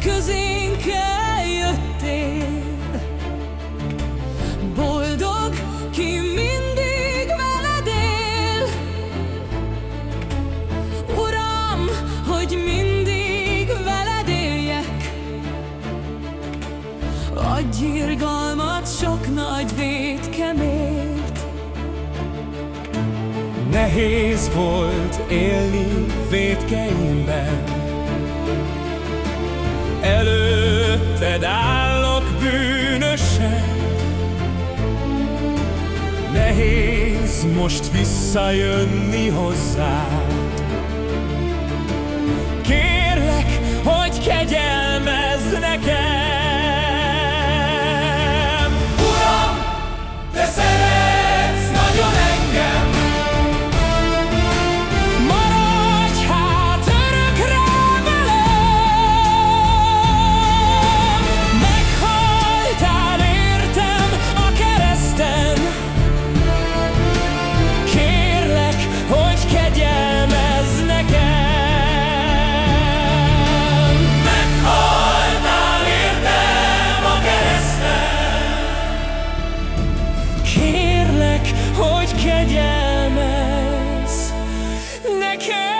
közénk eljöttél Boldog, ki mindig veled él. Uram, hogy mindig veled éljek. Adj irgalmat sok nagy védkemért. Nehéz volt élni védkeimben. Előtted állok bűnösen. Nehéz most visszajönni hozzá hogy kegyelmez nekem.